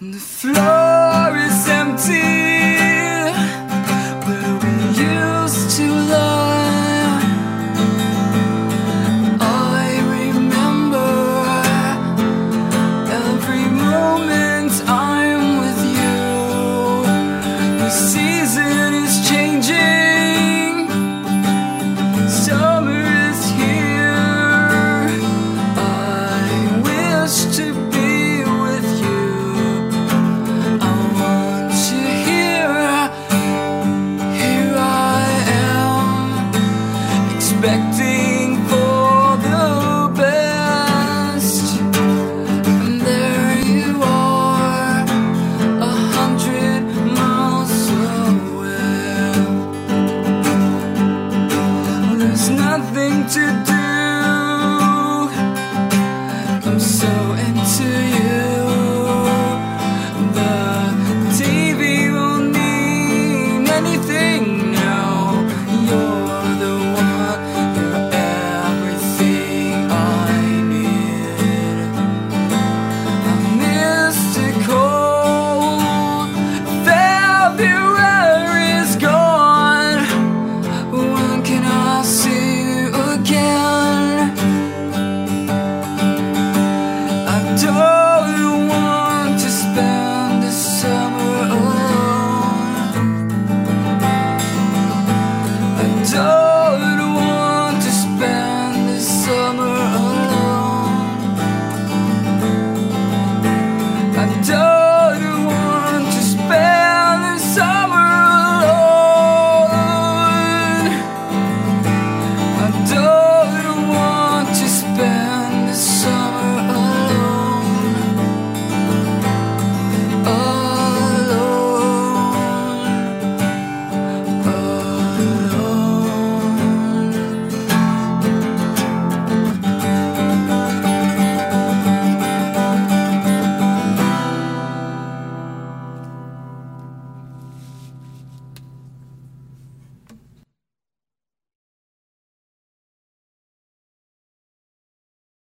The floor is empty where we used to lie. I remember every moment I'm with you. The season expecting for the best. And there you are, a hundred miles away. There's nothing to do. door.